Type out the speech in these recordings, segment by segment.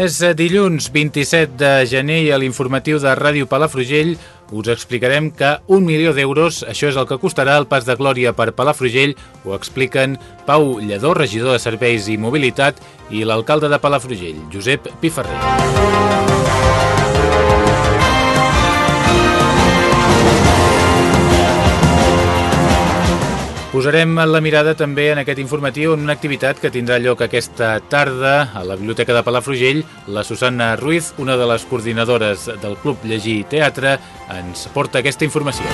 És eh, dilluns 27 de gener i a l'informatiu de Ràdio Palafrugell us explicarem que un milió d'euros, això és el que costarà el pas de glòria per Palafrugell, ho expliquen Pau Lledó, regidor de Serveis i Mobilitat, i l'alcalde de Palafrugell, Josep Piferrer. Posarem la mirada també en aquest informatiu en una activitat que tindrà lloc aquesta tarda a la Biblioteca de Palafrugell. La Susana Ruiz, una de les coordinadores del Club Llegir Teatre, ens porta aquesta informació.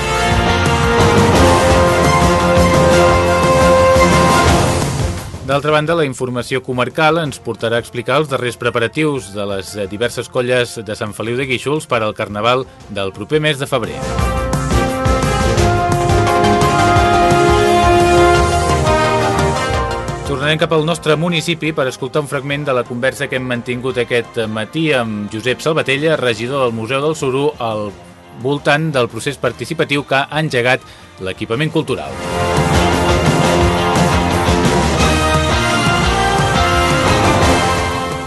D'altra banda, la informació comarcal ens portarà a explicar els darrers preparatius de les diverses colles de Sant Feliu de Guíxols per al Carnaval del proper mes de febrer. Tornarem cap al nostre municipi per escoltar un fragment de la conversa que hem mantingut aquest matí amb Josep Salvatella, regidor del Museu del Suru, al voltant del procés participatiu que ha engegat l'equipament cultural.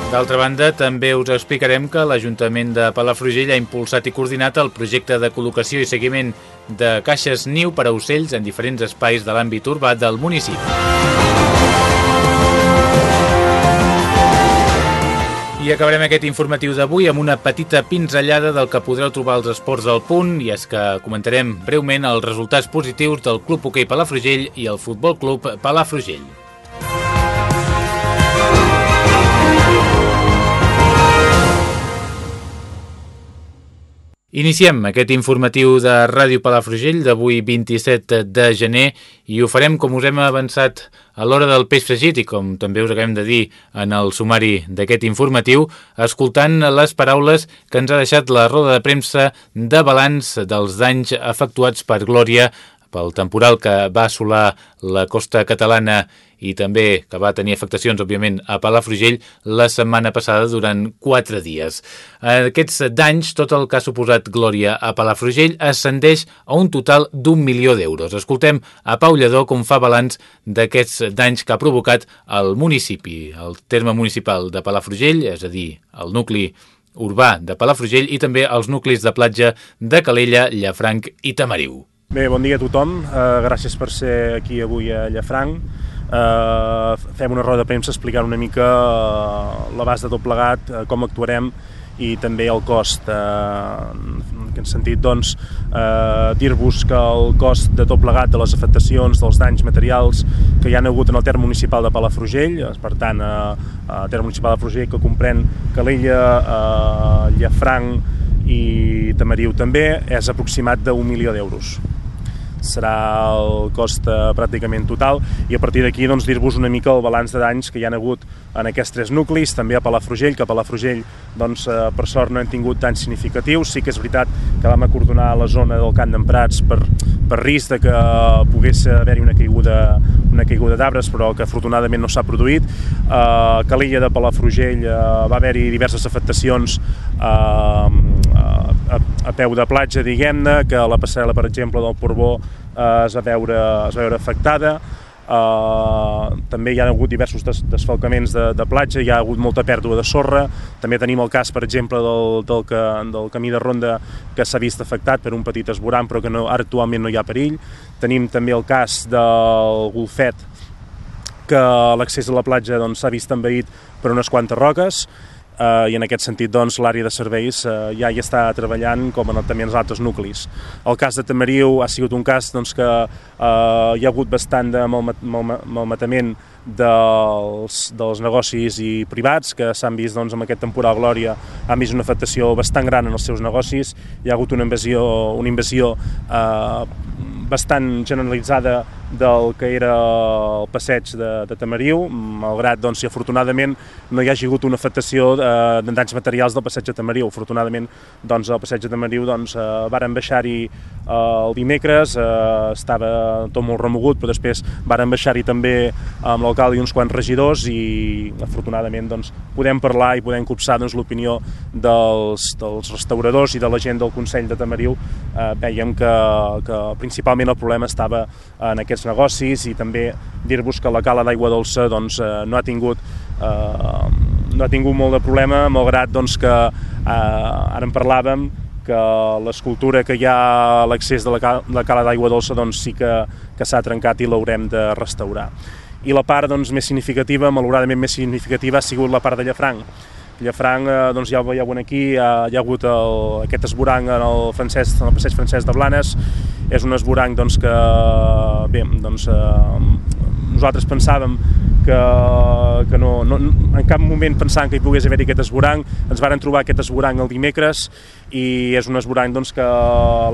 D'altra banda, també us explicarem que l'Ajuntament de Palafrugell ha impulsat i coordinat el projecte de col·locació i seguiment de caixes niu per a ocells en diferents espais de l'àmbit urbà del municipi. I acabarem aquest informatiu d'avui amb una petita pinzellada del que podreu trobar als esports del punt i és que comentarem breument els resultats positius del Club Hoquei Palafrugell i el Futbol Club Palafrugell. Iniciem aquest informatiu de Ràdio Palafrugell d'avui 27 de gener i ho farem com us hem avançat a l'hora del peix fregit i com també us acabem de dir en el sumari d'aquest informatiu, escoltant les paraules que ens ha deixat la roda de premsa de balanç dels danys efectuats per Glòria pel temporal que va assolar la costa catalana i també que va tenir afectacions, òbviament, a Palafrugell la setmana passada durant quatre dies. Aquests danys, tot el que ha suposat Glòria a Palafrugell, ascendeix a un total d'un milió d'euros. Escoltem a Pau Lledó com fa balanç d'aquests danys que ha provocat el municipi, el terme municipal de Palafrugell, és a dir, el nucli urbà de Palafrugell i també els nuclis de platja de Calella, Llafranc i Tamariu. Bé, bon dia a tothom. Uh, gràcies per ser aquí avui a Llafranc. Uh, fem una roda de premsa explicant una mica uh, l'abast de tot plegat, uh, com actuarem i també el cost. Uh, en aquest sentit, doncs, uh, dir-vos que el cost de tot plegat de les afectacions, dels danys materials que hi ha hagut en el terme municipal de Palafrugell, per tant, uh, el terme municipal de Palafrugell que comprèn Calella, uh, Llafranc i Tamariu també, és aproximat d'un milió d'euros serà el cost eh, pràcticament total. I a partir d'aquí doncs, dir-vos una mica el balanç de danys que hi han hagut en aquests tres nuclis, també a Palafrugell, que a Palafrugell doncs, eh, per sort no hem tingut danys significatius, sí que és veritat que vam acordonar la zona del Camp d'Emprats per, per risc de que pogués haver-hi una caiguda, una caiguda d'arbres, però que afortunadament no s'ha produït. Uh, Calilla de Palafrugell uh, va haver-hi diverses afectacions uh, a, a peu de platja, diguem-ne, que la passarel·la, per exemple, del Porbó eh, es, va veure, es va veure afectada. Uh, també hi ha hagut diversos des desfalcaments de, de platja, hi ha hagut molta pèrdua de sorra, també tenim el cas, per exemple, del, del, que, del camí de ronda que s'ha vist afectat per un petit esborant, però que no, actualment no hi ha perill. Tenim també el cas del golfet, que l'accés a la platja doncs, s'ha doncs, vist envaït per unes quantes roques, eh, i en aquest sentit doncs, l'àrea de serveis eh, ja hi està treballant com en, també en els altres nuclis. El cas de Tamariu ha sigut un cas doncs, que eh, hi ha hagut bastant de malmetament dels, dels negocis i privats que s'han vist doncs, amb aquest temporal Glòria han vist una afectació bastant gran en els seus negocis hi ha hagut una invasió, una invasió eh, bastant generalitzada del que era el passeig de, de Tamariu, malgrat doncs, si afortunadament no hi hagi hagut una afectació eh, de danys materials del passeig de Tamariu. Afortunadament doncs, el passeig de Tamariu doncs, eh, varen baixar-hi eh, el dimecres, eh, estava tot molt remogut, però després varen baixar-hi també amb l'alcalde i uns quants regidors i afortunadament doncs, podem parlar i podem copsar doncs, l'opinió dels, dels restauradors i de la gent del Consell de Tamariu. Eh, veiem que, que principalment el problema estava en aquest aquests negocis i també dir-vos que la cala d'aigua dolça doncs, eh, no ha tingut eh, no ha tingut molt de problema, malgrat doncs, que eh, ara en parlàvem que l'escultura que hi ha a l'accés de la cala, la cala d'aigua dolça doncs, sí que, que s'ha trencat i l'haurem de restaurar. I la part doncs, més significativa, malauradament més significativa, ha sigut la part de Llafranc. Llafranc, eh, doncs ja ho veieu aquí, hi ha, hi ha hagut el, aquest esborang en el, francès, en el passeig francès de Blanes, és un esborang doncs, que, bé, doncs, eh, nosaltres pensàvem que, que no, no, en cap moment pensant que hi pogués haver aquest esborang, ens varen trobar aquest esborang el dimecres i és un esborang doncs, que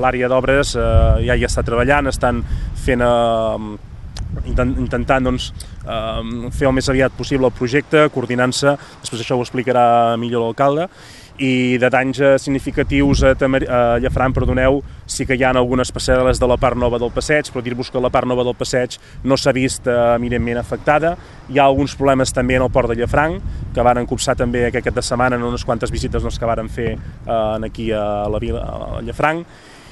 l'àrea d'obres eh, ja hi està treballant, estan fent eh, intentant doncs, fer el més aviat possible el projecte, coordinant-se, després això ho explicarà millor l'alcalde, i de danys eh, significatius a, Tamer, a Llafran, perdoneu, sí que hi ha algunes passades de la part nova del passeig, però dir-vos que la part nova del passeig no s'ha vist eh, eminentment afectada. Hi ha alguns problemes també en el port de Llafranc, que van copsar també aquest cap de setmana en unes quantes visites doncs, que varen fer eh, aquí a la vila, a Llafranc,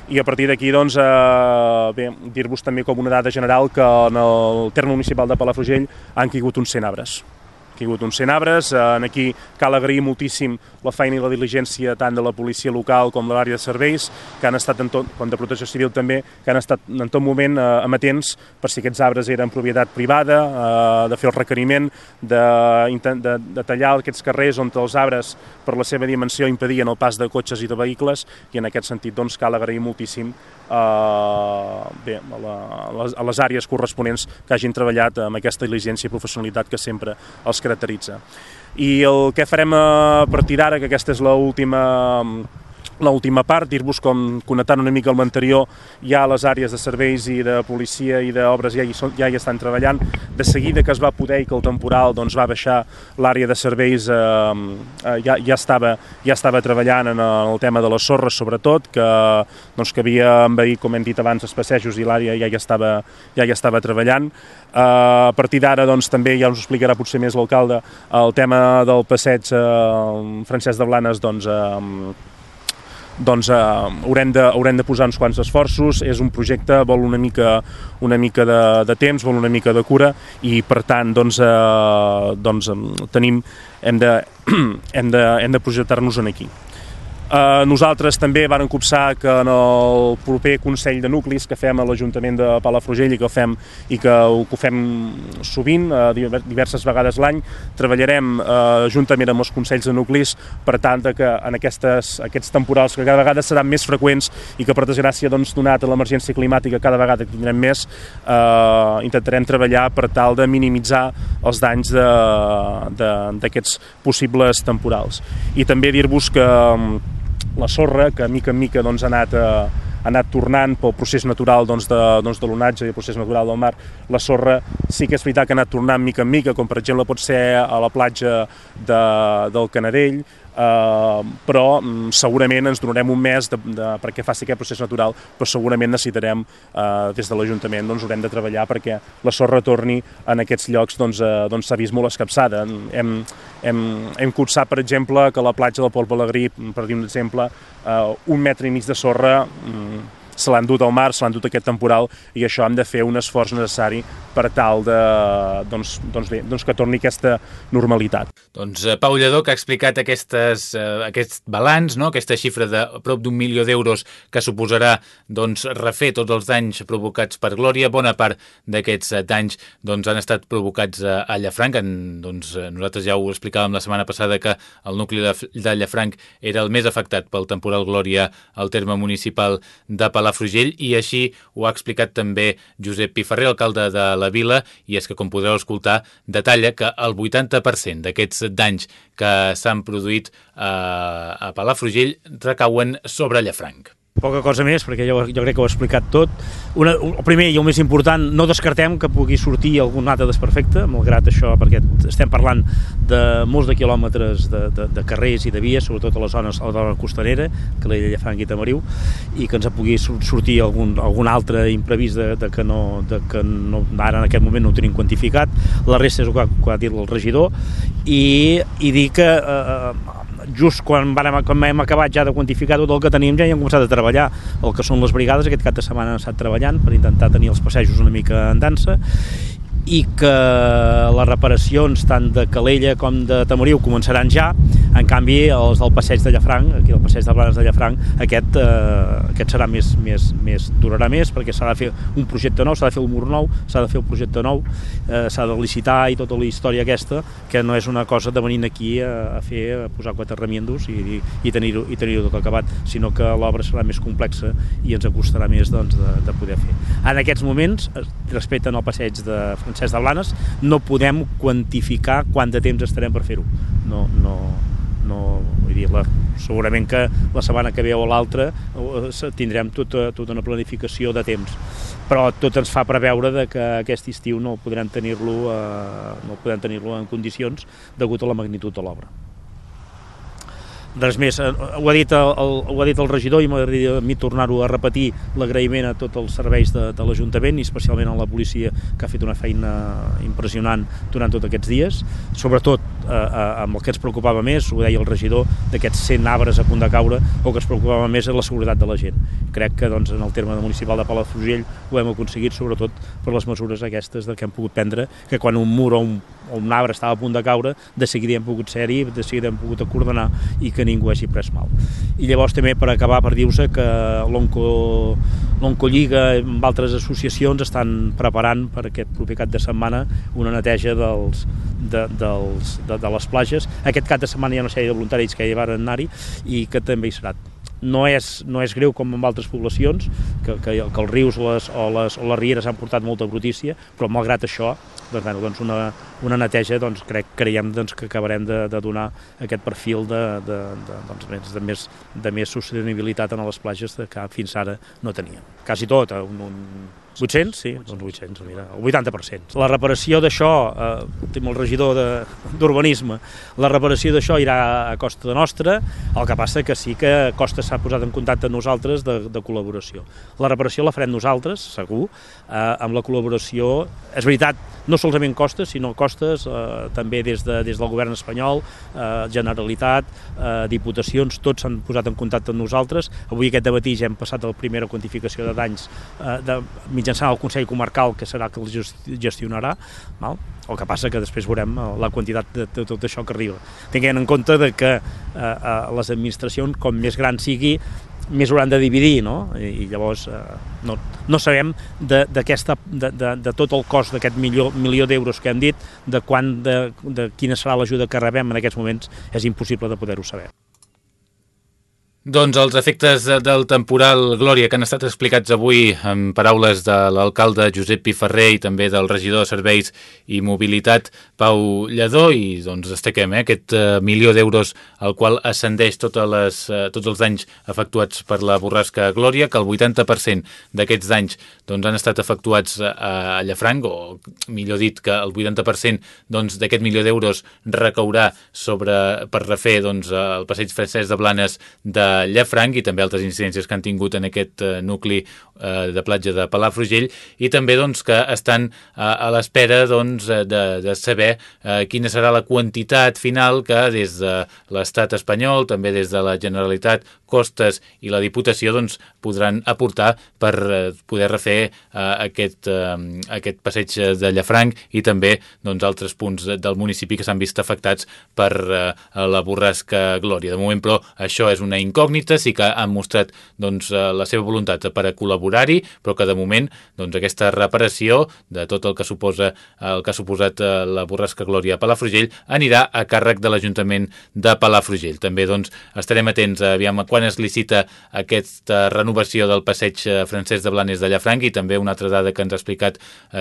i a partir d'aquí doncs, eh, dir-vos també com una dada general que en el terme municipal de Palafrugell han caigut uns 100 arbres caigut uns 100 arbres. En aquí cal agrair moltíssim la feina i la diligència tant de la policia local com de l'àrea de serveis, que han estat en tot, com de protecció civil també, que han estat en tot moment eh, amatents per si aquests arbres eren propietat privada, eh, de fer el requeriment, de, de, de tallar aquests carrers on els arbres per la seva dimensió impedien el pas de cotxes i de vehicles i en aquest sentit doncs, cal agrair moltíssim eh, bé, a, la, a, les, a les àrees corresponents que hagin treballat amb aquesta diligència i professionalitat que sempre els caracteritza. I el que farem a partir d'ara, que aquesta és l'última l'última part, dir-vos com connectant una mica amb l'anterior, ja les àrees de serveis i de policia i d'obres ja, hi ja hi estan treballant. De seguida que es va poder i que el temporal doncs, va baixar l'àrea de serveis eh, eh, ja, ja, estava, ja estava treballant en el tema de les sorres sobretot, que, doncs, que havia envaït, com hem dit abans, els passejos i l'àrea ja, hi estava, ja hi estava treballant. Eh, a partir d'ara doncs, també ja us explicarà potser més l'alcalde el tema del passeig eh, Francesc de Blanes doncs, eh, doncs eh, haurem, de, haurem de posar uns quants esforços, és un projecte, vol una mica, una mica de, de temps, vol una mica de cura i per tant doncs, eh, doncs tenim, hem de, hem de, hem de projectar-nos en aquí. Eh, nosaltres també vàrem copsar que en el proper Consell de Nuclis que fem a l'Ajuntament de Palafrugell i que fem, i que que ho fem sovint, eh, diverses vegades l'any, treballarem eh, juntament amb els Consells de Nuclis per tant que en aquestes, aquests temporals que cada vegada seran més freqüents i que per desgràcia doncs, donat a l'emergència climàtica cada vegada que tindrem més, eh, intentarem treballar per tal de minimitzar els danys d'aquests possibles temporals. I també dir-vos que la sorra, que mica en mica doncs, ha, anat, eh, ha anat tornant pel procés natural doncs, de, doncs, de l'onatge i el procés natural del mar, la sorra sí que és veritat que ha anat tornant mica en mica, com per exemple pot ser a la platja de, del Canadell, eh, però mm, segurament ens donarem un mes de, de, perquè faci aquest procés natural, però segurament necessitarem eh, des de l'Ajuntament, doncs haurem de treballar perquè la sorra torni en aquests llocs doncs, eh, doncs s'ha vist molt escapçada. Hem, hem, hem cursat, per exemple, que la platja del Pol Pelegrí, per dir un exemple, eh, un metre i mig de sorra mm, se l'han dut al mar, se l'han dut aquest temporal i això hem de fer un esforç necessari per tal de, doncs, doncs bé, doncs que torni aquesta normalitat. Doncs eh, Pau Lledó, que ha explicat aquestes, eh, aquest balanç, no? aquesta xifra de prop d'un milió d'euros que suposarà doncs, refer tots els danys provocats per Glòria. Bona part d'aquests eh, danys doncs, han estat provocats a, Llafranc. En, doncs, nosaltres ja ho explicàvem la setmana passada que el nucli de, de Llafranc era el més afectat pel temporal Glòria al terme municipal de Palau Palafrugell i així ho ha explicat també Josep Piferrer, alcalde de la vila, i és que, com podreu escoltar, detalla que el 80% d'aquests danys que s'han produït eh, a Palafrugell recauen sobre Llafranc. Poca cosa més, perquè jo, jo crec que ho he explicat tot. Una, el primer i el més important, no descartem que pugui sortir algun altre desperfecte, malgrat això, perquè estem parlant de molts de quilòmetres de, de, de carrers i de vies, sobretot a les zones a la costanera, que la Llafranc i Tamariu, i que ens pugui sortir algun, algun altre imprevist de, de que, no, de que no, ara en aquest moment no ho tenim quantificat. La resta és el que ha, que ha dit el regidor, i, i dir que eh, just quan, vam, quan hem acabat ja de quantificar tot el que teníem ja hem començat a treballar el que són les brigades, aquest cap de setmana han estat treballant per intentar tenir els passejos una mica en dansa i que les reparacions tant de Calella com de Tamoriu començaran ja, en canvi els del passeig de Llafranc, aquí el passeig de Blanes de Llafranc, aquest, eh, aquest serà més, més, més, durarà més perquè s'ha de fer un projecte nou, s'ha de fer un mur nou, s'ha de fer un projecte nou, eh, s'ha de licitar i tota la història aquesta, que no és una cosa de venir aquí a, a fer, a posar quatre remiendos i, i, i tenir-ho i tenir tot acabat, sinó que l'obra serà més complexa i ens acostarà més doncs, de, de poder fer. En aquests moments, respecte al passeig de Francesc de Blanes, no podem quantificar quant de temps estarem per fer-ho. No, no, no, vull dir, la, segurament que la setmana que ve o l'altra eh, tindrem tota, tota una planificació de temps però tot ens fa preveure de que aquest estiu no podrem tenir-lo eh, no podrem tenir-lo en condicions degut a la magnitud de l'obra. Res més, eh, ho ha dit el, el, ho ha dit el regidor i m'agradaria a mi tornar-ho a repetir l'agraïment a tots els serveis de, de l'Ajuntament i especialment a la policia que ha fet una feina impressionant durant tots aquests dies, sobretot eh, eh, amb el que ens preocupava més, ho deia el regidor, d'aquests 100 arbres a punt de caure, o que ens preocupava més és la seguretat de la gent. Crec que doncs, en el terme municipal de Palafrugell ho hem aconseguit sobretot per les mesures aquestes de que hem pogut prendre, que quan un mur o un, un arbre estava a punt de caure, de seguida hem pogut ser-hi, de seguida hem pogut acordonar i que ningú hagi pres mal. I llavors també per acabar per dir-vos que l'Oncolliga amb altres associacions estan preparant per aquest proper cap de setmana una neteja dels, de, dels, de, de les plages. Aquest cap de setmana hi ha una sèrie de voluntaris que hi van anar-hi i que també hi serà no és, no és greu com en altres poblacions, que, que, que els rius les, o, les, o les rieres han portat molta brutícia, però malgrat això doncs, bueno, doncs una, una neteja doncs, crec, creiem doncs, que acabarem de, de donar aquest perfil de, de, de, doncs, de, més, de més sostenibilitat en les platges que fins ara no teníem. Quasi tot, eh, un, un 800? Sí, 800. doncs 800, mira, el 80%. La reparació d'això, eh, tenim el regidor d'urbanisme, la reparació d'això irà a costa de nostra, el que passa que sí que Costa s'ha posat en contacte amb nosaltres de, de col·laboració. La reparació la farem nosaltres, segur, eh, amb la col·laboració, és veritat, no solament Costes, sinó Costes eh, també des, de, des del govern espanyol, eh, Generalitat, eh, Diputacions, tots s'han posat en contacte amb nosaltres. Avui aquest dematí ja hem passat la primera quantificació de danys eh, de, mitjançant el Consell Comarcal, que serà que els gestionarà, val? el que passa que després veurem eh, la quantitat de, de tot això que arriba. Tinguent en compte de que eh, eh, les administracions, com més gran sigui, més hauran de dividir, no? I, i llavors eh, no, no sabem de, de, de, de tot el cost d'aquest milió, milió d'euros que hem dit, de, quan, de, de quina serà l'ajuda que rebem en aquests moments, és impossible de poder-ho saber. Doncs els efectes del temporal Glòria que han estat explicats avui en paraules de l'alcalde Josep Piferrer i també del regidor de Serveis i Mobilitat Pau Lledó i doncs destaquem eh, aquest uh, milió d'euros al qual ascendeix totes les, uh, tots els danys efectuats per la borrasca Glòria, que el 80% d'aquests danys doncs, han estat efectuats a, a Llafranc, o millor dit que el 80% doncs, d'aquest doncs, milió d'euros recaurà sobre, per refer doncs, el passeig francès de Blanes de Llafranc i també altres incidències que han tingut en aquest eh, nucli eh, de platja de Palafrugell i també doncs, que estan eh, a l'espera doncs, de, de saber eh, quina serà la quantitat final que des de l'estat espanyol, també des de la Generalitat, Costes i la Diputació doncs, podran aportar per eh, poder refer eh, aquest, eh, aquest passeig de Llafranc i també doncs, altres punts del municipi que s'han vist afectats per eh, la borrasca Glòria. De moment, però, això és una incògnita incògnites i que han mostrat doncs, eh, la seva voluntat per a col·laborar-hi, però que de moment doncs, aquesta reparació de tot el que suposa el que ha suposat eh, la borrasca Glòria a Palafrugell anirà a càrrec de l'Ajuntament de Palafrugell. També doncs, estarem atents a aviam quan es licita aquesta renovació del passeig francès de Blanes de Llafranc i també una altra dada que ens ha explicat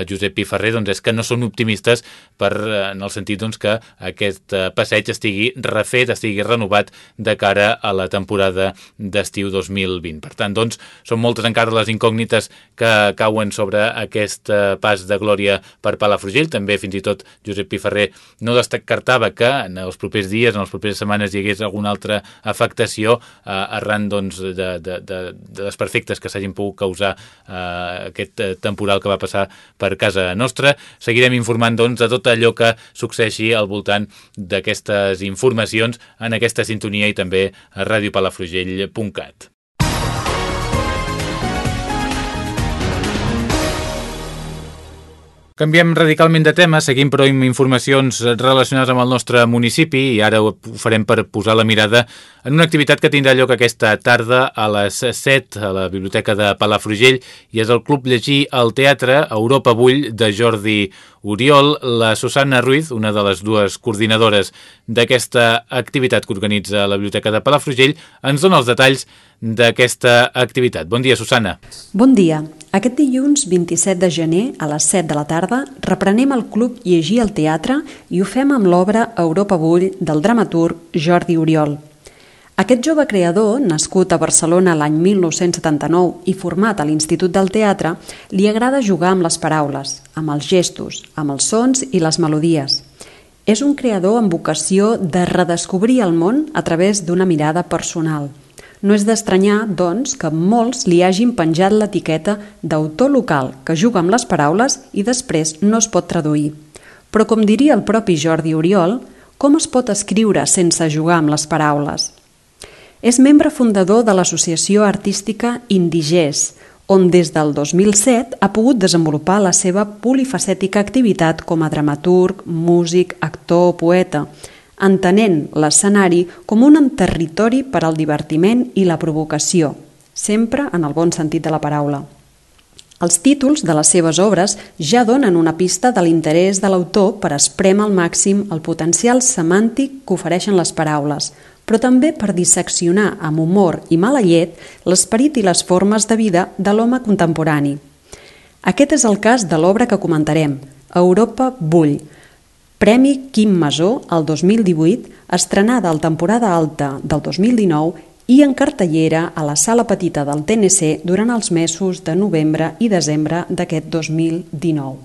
Josep Piferrer doncs, és que no són optimistes per, en el sentit doncs, que aquest passeig estigui refet, estigui renovat de cara a la temporada d'estiu 2020. Per tant, doncs, són moltes encara les incògnites que cauen sobre aquest eh, pas de glòria per Palafrugell. També, fins i tot, Josep Piferrer no descartava que en els propers dies, en les properes setmanes, hi hagués alguna altra afectació eh, arran doncs, de, de, de, de desperfectes que s'hagin pogut causar eh, aquest eh, temporal que va passar per casa nostra. Seguirem informant doncs, de tot allò que succeeixi al voltant d'aquestes informacions en aquesta sintonia i també a radiopalafrugell.cat. Canviem radicalment de tema, seguim però amb informacions relacionades amb el nostre municipi i ara ho farem per posar la mirada en una activitat que tindrà lloc aquesta tarda a les 7 a la Biblioteca de Palafrugell i és el Club Llegir al Teatre Europa Bull de Jordi Oriol. La Susana Ruiz, una de les dues coordinadores d'aquesta activitat que organitza la Biblioteca de Palafrugell, ens dona els detalls d'aquesta activitat. Bon dia, Susana. Bon dia. Aquest dilluns 27 de gener a les 7 de la tarda reprenem el Club Llegir al Teatre i ho fem amb l'obra Europa Bull del dramaturg Jordi Oriol. Aquest jove creador, nascut a Barcelona l'any 1979 i format a l'Institut del Teatre, li agrada jugar amb les paraules, amb els gestos, amb els sons i les melodies. És un creador amb vocació de redescobrir el món a través d'una mirada personal – no és d'estranyar, doncs, que molts li hagin penjat l'etiqueta d'autor local que juga amb les paraules i després no es pot traduir. Però com diria el propi Jordi Oriol, com es pot escriure sense jugar amb les paraules? És membre fundador de l'associació artística Indigés, on des del 2007 ha pogut desenvolupar la seva polifacètica activitat com a dramaturg, músic, actor poeta, entenent l'escenari com un territori per al divertiment i la provocació, sempre en el bon sentit de la paraula. Els títols de les seves obres ja donen una pista de l'interès de l'autor per esprem al màxim el potencial semàntic que ofereixen les paraules, però també per disseccionar amb humor i mala llet l'esperit i les formes de vida de l'home contemporani. Aquest és el cas de l'obra que comentarem, Europa Bull, Premi Quim Masó el 2018, estrenada al temporada alta del 2019 i en cartellera a la sala petita del TNC durant els mesos de novembre i desembre d'aquest 2019.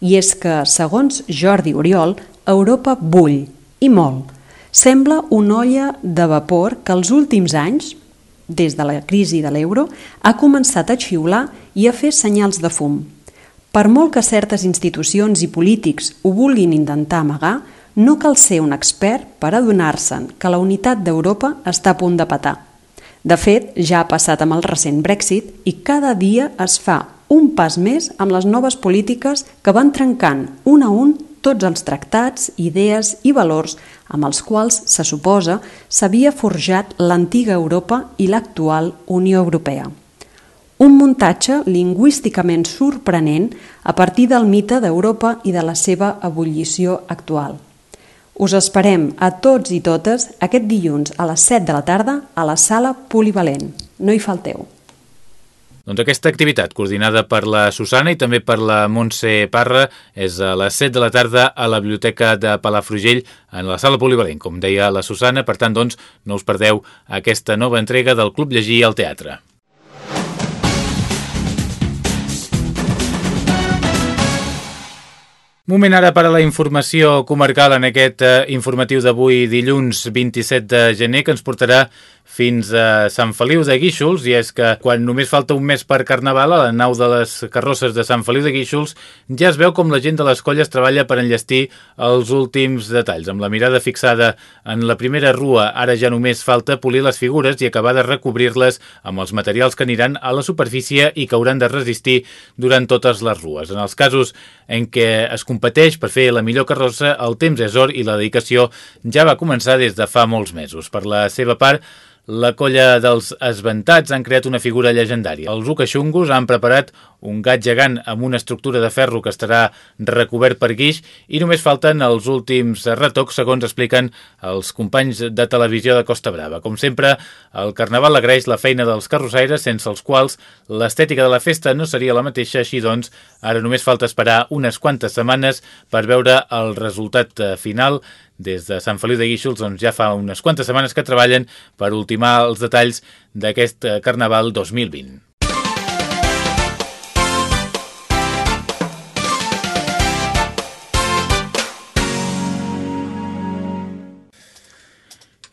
I és que, segons Jordi Oriol, Europa bull, i molt. Sembla una olla de vapor que els últims anys, des de la crisi de l'euro, ha començat a xiular i a fer senyals de fum. Per molt que certes institucions i polítics ho vulguin intentar amagar, no cal ser un expert per adonar-se'n que la unitat d'Europa està a punt de petar. De fet, ja ha passat amb el recent Brexit i cada dia es fa un pas més amb les noves polítiques que van trencant un a un tots els tractats, idees i valors amb els quals, se suposa, s'havia forjat l'antiga Europa i l'actual Unió Europea un muntatge lingüísticament sorprenent a partir del mite d'Europa i de la seva ebullició actual. Us esperem a tots i totes aquest dilluns a les 7 de la tarda a la sala Polivalent. No hi falteu. Doncs aquesta activitat, coordinada per la Susana i també per la Montse Parra, és a les 7 de la tarda a la Biblioteca de Palafrugell, en la sala polivalent, com deia la Susana. Per tant, doncs, no us perdeu aquesta nova entrega del Club Llegir al Teatre. Moment ara per a la informació comarcal en aquest eh, informatiu d'avui dilluns 27 de gener que ens portarà fins a Sant Feliu de Guíxols i és que quan només falta un mes per Carnaval a la nau de les carrosses de Sant Feliu de Guíxols ja es veu com la gent de les colles treballa per enllestir els últims detalls. Amb la mirada fixada en la primera rua ara ja només falta polir les figures i acabar de recobrir-les amb els materials que aniran a la superfície i que hauran de resistir durant totes les rues. En els casos en què es competeix per fer la millor carrossa, el temps és or i la dedicació ja va començar des de fa molts mesos. Per la seva part, La colla dels esventats han creat una figura llegendària. Els ucaxungos han preparat un gat gegant amb una estructura de ferro que estarà recobert per guix i només falten els últims retocs, segons expliquen els companys de televisió de Costa Brava. Com sempre, el Carnaval agraeix la feina dels carrossaires, sense els quals l'estètica de la festa no seria la mateixa, així doncs, ara només falta esperar unes quantes setmanes per veure el resultat final des de Sant Feliu de Guíxols doncs, ja fa unes quantes setmanes que treballen per ultimar els detalls d'aquest Carnaval 2020.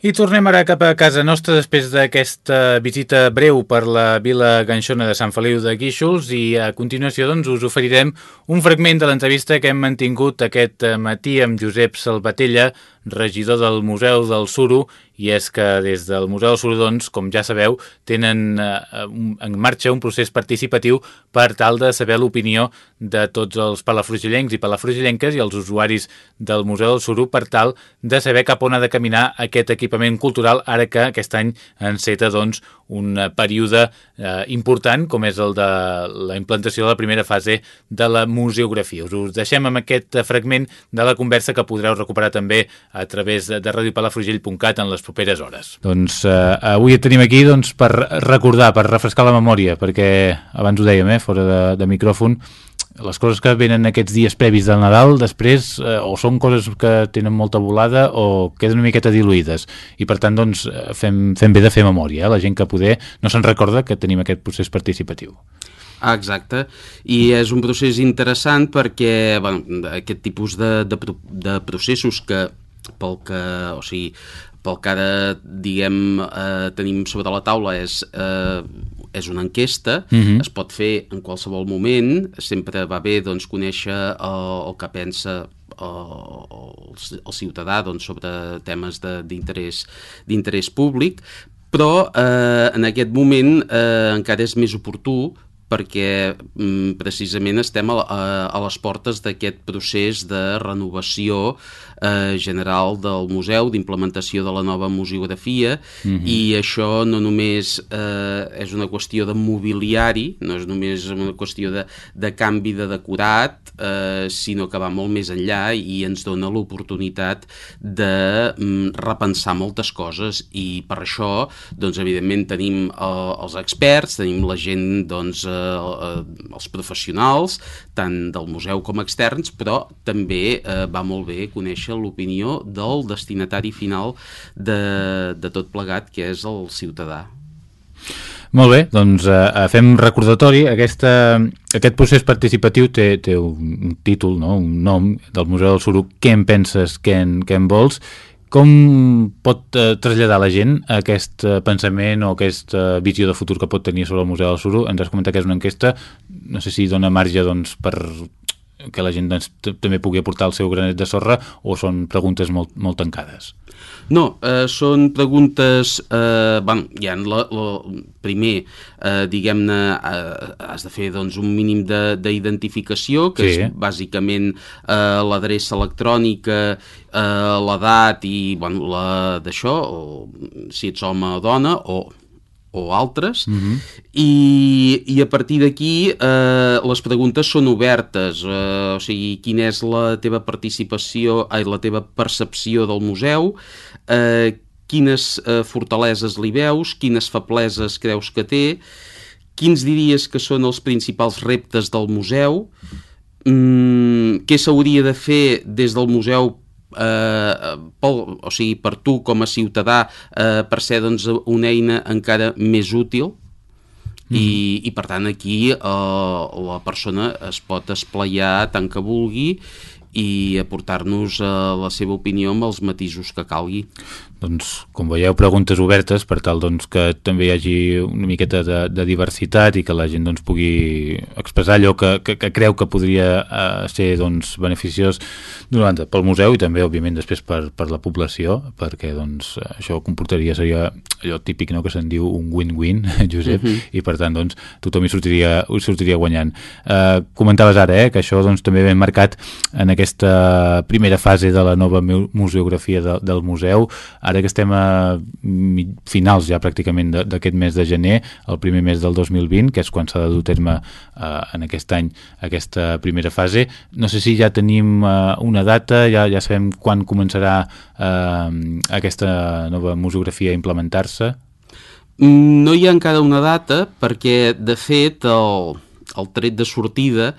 I tornem ara cap a casa nostra després d'aquesta visita breu per la vila ganxona de Sant Feliu de Guíxols i a continuació doncs, us oferirem un fragment de l'entrevista que hem mantingut aquest matí amb Josep Salvatella, regidor del Museu del Suro, i és que des del Museu del Suro, doncs, com ja sabeu, tenen eh, en marxa un procés participatiu per tal de saber l'opinió de tots els palafrugellencs i palafrugellenques i els usuaris del Museu del Suro per tal de saber cap on ha de caminar aquest equipament cultural ara que aquest any enceta doncs, un període eh, important com és el de la implantació de la primera fase de la museografia. Us, us deixem amb aquest fragment de la conversa que podreu recuperar també a través de, de radiopalafrugell.cat en les properes hores. Doncs eh, avui et tenim aquí doncs, per recordar, per refrescar la memòria, perquè abans ho dèiem, eh, fora de, de micròfon, les coses que venen aquests dies previs del Nadal després eh, o són coses que tenen molta volada o queden una miqueta diluïdes i per tant doncs fem, fem bé de fer memòria eh? la gent que poder no se'n recorda que tenim aquest procés participatiu Ah, exacte, i és un procés interessant perquè bueno, aquest tipus de, de, de processos que pel que, o sigui, pel que ara, diguem, eh, tenim sobre la taula és, eh, és una enquesta, uh mhm. -huh. es pot fer en qualsevol moment, sempre va bé doncs, conèixer el, el que pensa el, el ciutadà doncs, sobre temes d'interès públic, però eh, en aquest moment eh, encara és més oportú perquè mm, precisament estem a, a, a les portes d'aquest procés de renovació eh, general del museu, d'implementació de la nova museografia mm -hmm. i això no només eh, és una qüestió de mobiliari, no és només una qüestió de, de canvi de decorat, eh, sinó que va molt més enllà i ens dona l'oportunitat de mm, repensar moltes coses i per això, doncs, evidentment, tenim eh, els experts, tenim la gent, doncs, eh, els professionals, tant del museu com externs, però també eh, va molt bé conèixer l'opinió del destinatari final de, de tot plegat, que és el ciutadà. Molt bé, doncs eh, fem recordatori. Aquesta, aquest procés participatiu té, té un títol, no? un nom del Museu del Suro, què en penses, què en, què en vols, com pot eh, traslladar la gent aquest eh, pensament o aquesta visió de futur que pot tenir sobre el Museu del Suro? Ens has comentat que és una enquesta, no sé si dona marge doncs, per que la gent doncs, també pugui aportar el seu granet de sorra o són preguntes molt, molt tancades? No, eh, són preguntes... Eh, bueno, ja la, la, primer, eh, diguem-ne, eh, has de fer doncs, un mínim d'identificació, que sí. és bàsicament eh, l'adreça electrònica, eh, l'edat i bueno, la d'això, si ets home o dona, o o altres, uh mhm. -huh. i, i a partir d'aquí eh, les preguntes són obertes, eh, o sigui, quina és la teva participació, ai, la teva percepció del museu, eh, quines eh, fortaleses li veus, quines febleses creus que té, quins diries que són els principals reptes del museu, mm, què s'hauria de fer des del museu eh, pel, o sigui, per tu com a ciutadà eh, per ser doncs, una eina encara més útil Mm -hmm. I, i per tant aquí eh, la persona es pot esplaiar tant que vulgui i aportar-nos eh, la seva opinió amb els matisos que calgui. Doncs, com veieu, preguntes obertes per tal doncs, que també hi hagi una miqueta de, de diversitat i que la gent doncs, pugui expressar allò que, que, que creu que podria uh, ser doncs, beneficiós durant, pel museu i també, òbviament, després per, per la població, perquè doncs, això comportaria, seria allò típic no, que se'n diu un win-win, Josep, uh mhm. -huh. i per tant doncs, tothom hi sortiria, hi sortiria guanyant. Uh, comentaves ara eh, que això doncs, també ben marcat en aquesta primera fase de la nova museografia de, del museu, ara que estem a finals ja pràcticament d'aquest mes de gener, el primer mes del 2020, que és quan s'ha de dur terme eh, en aquest any aquesta primera fase. No sé si ja tenim eh, una data, ja, ja sabem quan començarà eh, aquesta nova musografia a implementar-se? No hi ha encara una data perquè, de fet, el, el tret de sortida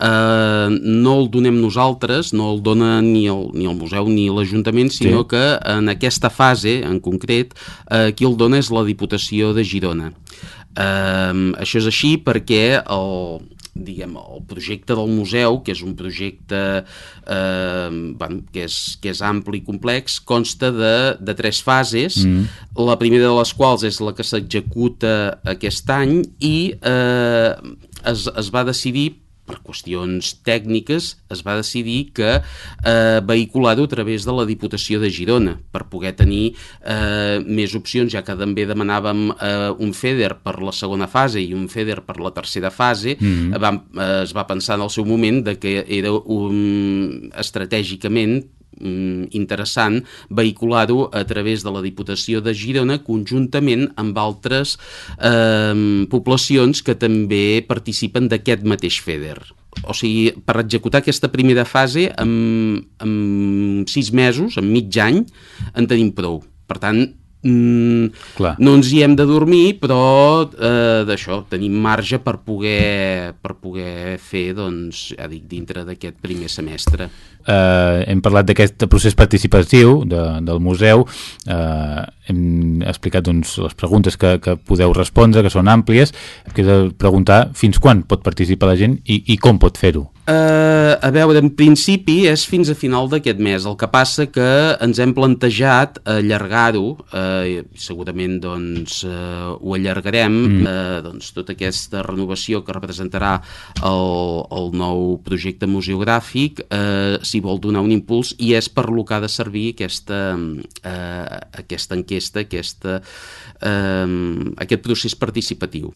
eh, no el donem nosaltres, no el dona ni el, ni el museu ni l'Ajuntament, sinó sí. que en aquesta fase, en concret, eh, qui el dona és la Diputació de Girona. Eh, això és així perquè el, diguem, el projecte del museu, que és un projecte eh, bueno, que, és, que és ampli i complex, consta de, de tres fases, mm. la primera de les quals és la que s'executa aquest any i eh, es, es va decidir per qüestions tècniques, es va decidir que eh, vehicular-ho a través de la Diputació de Girona per poder tenir eh, més opcions, ja que també demanàvem eh, un FEDER per la segona fase i un FEDER per la tercera fase, mm -hmm. vam, eh, es va pensar en el seu moment de que era un, estratègicament interessant vehicular-ho a través de la Diputació de Girona conjuntament amb altres eh, poblacions que també participen d'aquest mateix FEDER. O sigui, per executar aquesta primera fase, en, en sis mesos, en mig any, en tenim prou. Per tant, Mm, no ens hi hem de dormir, però eh, d'això, tenim marge per poder, per poder fer, doncs, ja dic, dintre d'aquest primer semestre. Eh, hem parlat d'aquest procés participatiu de, del museu, eh, hem explicat doncs, les preguntes que, que podeu respondre, que són àmplies, queda preguntar fins quan pot participar la gent i, i com pot fer-ho. Uh, a veure, en principi és fins a final d'aquest mes, el que passa que ens hem plantejat allargar-ho, uh, segurament doncs, uh, ho allargarem, mm. uh, doncs, tota aquesta renovació que representarà el, el nou projecte museogràfic, uh, si vol donar un impuls i és per lo que ha de servir aquesta, eh, aquesta enquesta, aquesta, eh, aquest procés participatiu.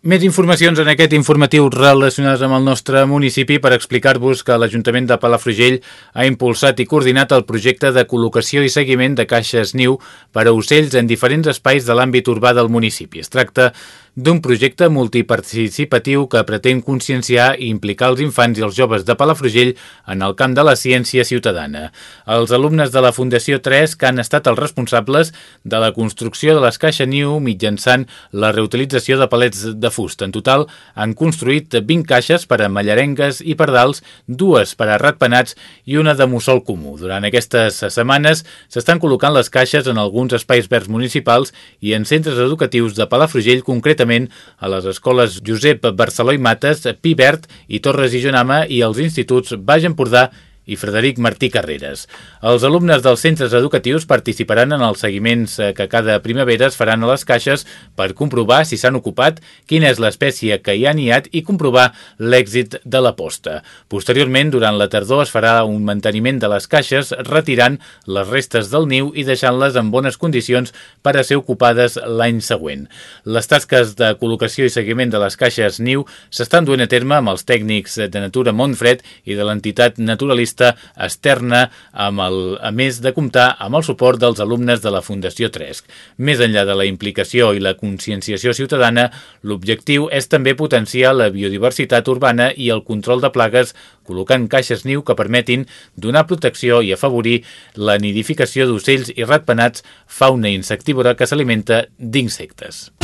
Més informacions en aquest informatiu relacionades amb el nostre municipi per explicar-vos que l'Ajuntament de Palafrugell ha impulsat i coordinat el projecte de col·locació i seguiment de caixes niu per a ocells en diferents espais de l'àmbit urbà del municipi. Es tracta d'un projecte multiparticipatiu que pretén conscienciar i implicar els infants i els joves de Palafrugell en el camp de la ciència ciutadana. Els alumnes de la Fundació 3 que han estat els responsables de la construcció de les caixes niu mitjançant la reutilització de palets de fusta. En total han construït 20 caixes per a mallarengues i pardals, dues per a ratpenats i una de mussol comú. Durant aquestes setmanes s'estan col·locant les caixes en alguns espais verds municipals i en centres educatius de Palafrugell, concretament concretament a les escoles Josep Barceló i Mates, Pibert i Torres i Jonama i als instituts Baix Empordà i Frederic Martí Carreras. Els alumnes dels centres educatius participaran en els seguiments eh, que cada primavera es faran a les caixes per comprovar si s'han ocupat, quina és l'espècie que hi ha niat i comprovar l'èxit de la posta. Posteriorment, durant la tardor es farà un manteniment de les caixes retirant les restes del niu i deixant-les en bones condicions per a ser ocupades l'any següent. Les tasques de col·locació i seguiment de les caixes niu s'estan duent a terme amb els tècnics de Natura Montfred i de l'entitat naturalista vista externa amb el, a més de comptar amb el suport dels alumnes de la Fundació Tresc. Més enllà de la implicació i la conscienciació ciutadana, l'objectiu és també potenciar la biodiversitat urbana i el control de plagues col·locant caixes niu que permetin donar protecció i afavorir la nidificació d'ocells i ratpenats, fauna insectívora que s'alimenta d'insectes.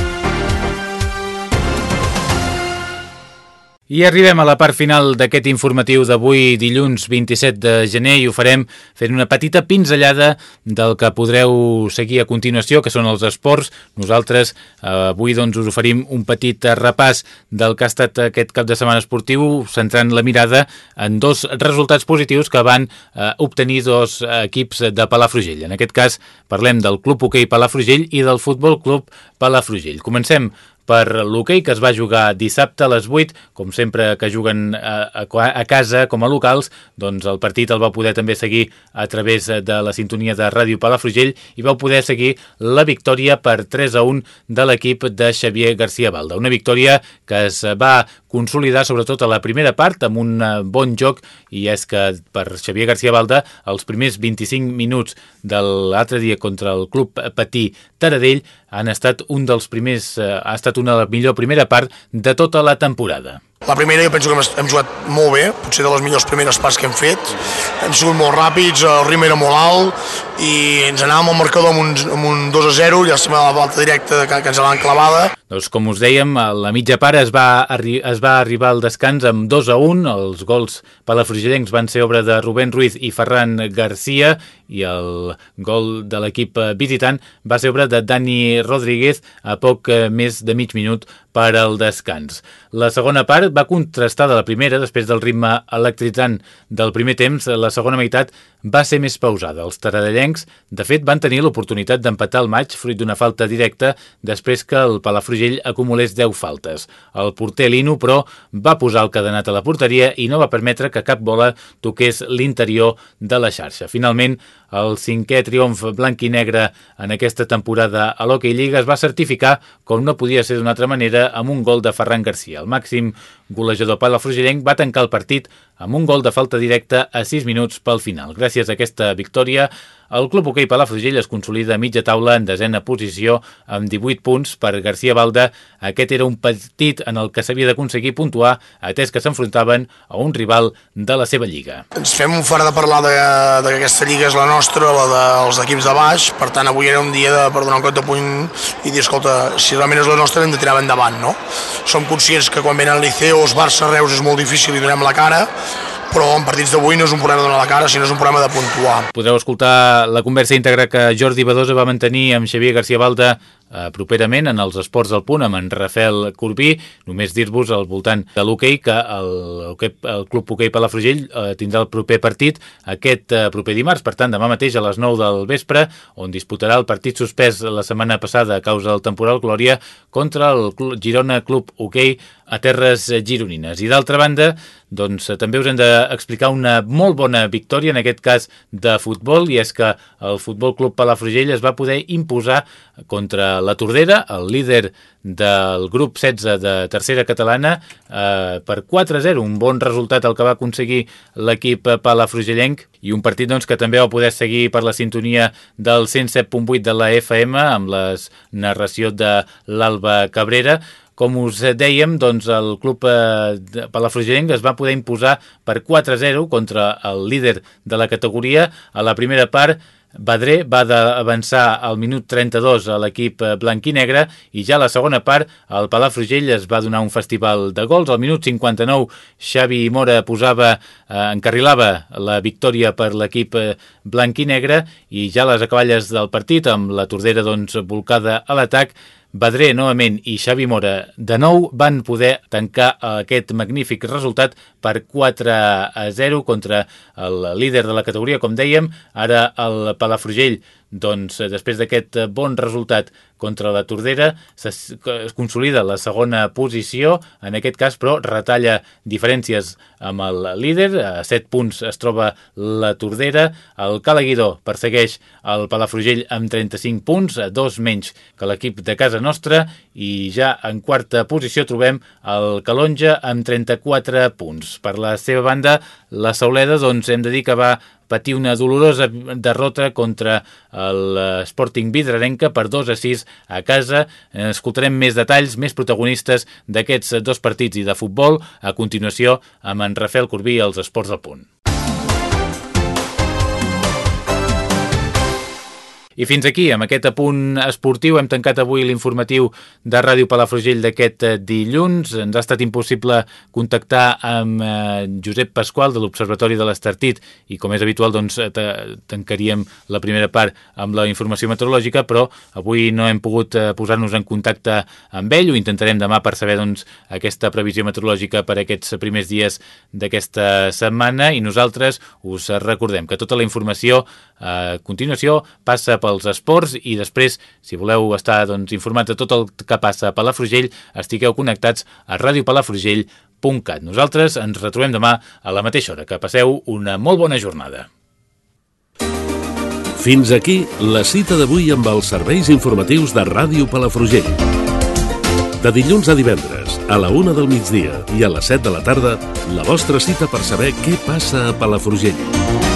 I arribem a la part final d'aquest informatiu d'avui, dilluns 27 de gener, i ho farem fent una petita pinzellada del que podreu seguir a continuació, que són els esports. Nosaltres eh, avui doncs, us oferim un petit repàs del que ha estat aquest cap de setmana esportiu, centrant la mirada en dos resultats positius que van eh, obtenir dos equips de Palafrugell. En aquest cas parlem del Club Hoquei Palafrugell i del Futbol Club Palafrugell. Comencem per l'hoquei que es va jugar dissabte a les 8, com sempre que juguen a, a, a casa com a locals, doncs el partit el va poder també seguir a través de la sintonia de Ràdio Palafrugell i vau poder seguir la victòria per 3 a 1 de l'equip de Xavier García Balda. Una victòria que es va consolidar sobretot a la primera part amb un eh, bon joc i és que per Xavier García Balda els primers 25 minuts de l'altre dia contra el club Patí Taradell han estat un dels primers, eh, ha estat una de la millor primera part de tota la temporada. La primera jo penso que hem jugat molt bé, potser de les millors primeres parts que hem fet. Hem sigut molt ràpids, el ritme era molt alt i ens anàvem al marcador amb un, amb un 2 a 0, ja a la volta directa que, que ens l'han clavada. Doncs com us dèiem, a la mitja part es va, es va arribar al descans amb 2 a 1, els gols palafrugellencs van ser obra de Rubén Ruiz i Ferran Garcia i el gol de l'equip visitant va ser obra de Dani Rodríguez a poc més de mig minut per al descans. La segona part va contrastar de la primera, després del ritme electritzant del primer temps, la segona meitat va ser més pausada. Els taradellencs, de fet, van tenir l'oportunitat d'empatar el maig fruit d'una falta directa després que el Palafrugell acumulés 10 faltes. El porter Lino, però, va posar el cadenat a la porteria i no va permetre que cap bola toqués l'interior de la xarxa. Finalment, el cinquè triomf blanc i negre en aquesta temporada a l'Hockey Lliga es va certificar, com no podia ser d'una altra manera, amb un gol de Ferran Garcia. El màxim golejador palafrugellenc va tancar el partit amb un gol de falta directa a 6 minuts pel final. Gràcies a aquesta victòria, el Club Hoquei Palafrugell es consolida a mitja taula en desena posició amb 18 punts per García Balda. Aquest era un partit en el que s'havia d'aconseguir puntuar atès que s'enfrontaven a un rival de la seva lliga. Ens fem un fora de parlar de, de que aquesta lliga és la nostra, la dels equips de baix, per tant avui era un dia de, per donar un cop de puny i dir, escolta, si realment és la nostra hem de tirar endavant, no? Som conscients que quan venen Liceos, Barça, Reus és molt difícil i donem la cara, però en partits d'avui no és un problema de donar la cara, sinó és un problema de puntuar. Podreu escoltar la conversa íntegra que Jordi Badosa va mantenir amb Xavier García Balda eh, properament en els esports del punt amb en Rafael Corbí. Només dir-vos al voltant de l'hoquei que el, el Club Hoquei Palafrugell eh, tindrà el proper partit aquest eh, proper dimarts, per tant demà mateix a les 9 del vespre, on disputarà el partit suspès la setmana passada a causa del temporal Glòria contra el Girona Club Hoquei a terres gironines. I d'altra banda, doncs també us hem d'explicar una molt bona victòria, en aquest cas de futbol, i és que el Futbol Club Palafrugell es va poder imposar contra la Tordera, el líder del grup 16 de tercera catalana, eh, per 4-0, un bon resultat el que va aconseguir l'equip palafrugellenc i un partit doncs, que també va poder seguir per la sintonia del 107.8 de la FM amb les narració de l'Alba Cabrera, com us dèiem, doncs el club eh, Palafrugellenc es va poder imposar per 4-0 contra el líder de la categoria. A la primera part, Badré va avançar al minut 32 a l'equip blanc-i-negre i ja a la segona part el Palafrugell es va donar un festival de gols. Al minut 59 Xavi Mora posava, eh, encarrilava la victòria per l'equip blanc-i-negre i ja a les acaballes del partit amb la tordera doncs, volcada a l'atac Badré, novament, i Xavi Mora de nou van poder tancar aquest magnífic resultat per 4 a 0 contra el líder de la categoria, com dèiem, ara el Palafrugell doncs, després d'aquest bon resultat contra la Tordera, es consolida la segona posició, en aquest cas, però retalla diferències amb el líder, a 7 punts es troba la Tordera, el Calaguidor persegueix el Palafrugell amb 35 punts, dos menys que l'equip de casa nostra, i ja en quarta posició trobem el Calonja amb 34 punts. Per la seva banda, la Sauleda, doncs hem de dir que va patir una dolorosa derrota contra l'Sporting Vidrarenca per 2 a 6 a casa. Escoltarem més detalls, més protagonistes d'aquests dos partits i de futbol a continuació amb en Rafael Corbí als Esports del Punt. I fins aquí, amb aquest apunt esportiu, hem tancat avui l'informatiu de Ràdio Palafrugell d'aquest eh, dilluns. Ens ha estat impossible contactar amb eh, Josep Pasqual de l'Observatori de l'Estartit i, com és habitual, doncs, tancaríem la primera part amb la informació meteorològica, però avui no hem pogut eh, posar-nos en contacte amb ell. Ho intentarem demà per saber doncs, aquesta previsió meteorològica per aquests primers dies d'aquesta setmana i nosaltres us recordem que tota la informació a continuació passa per pels esports i després, si voleu estar doncs, informats de tot el que passa a Palafrugell, estigueu connectats a radiopalafrugell.cat. Nosaltres ens retrobem demà a la mateixa hora. Que passeu una molt bona jornada. Fins aquí la cita d'avui amb els serveis informatius de Ràdio Palafrugell. De dilluns a divendres, a la una del migdia i a les 7 de la tarda, la vostra cita per saber què passa a Palafrugell.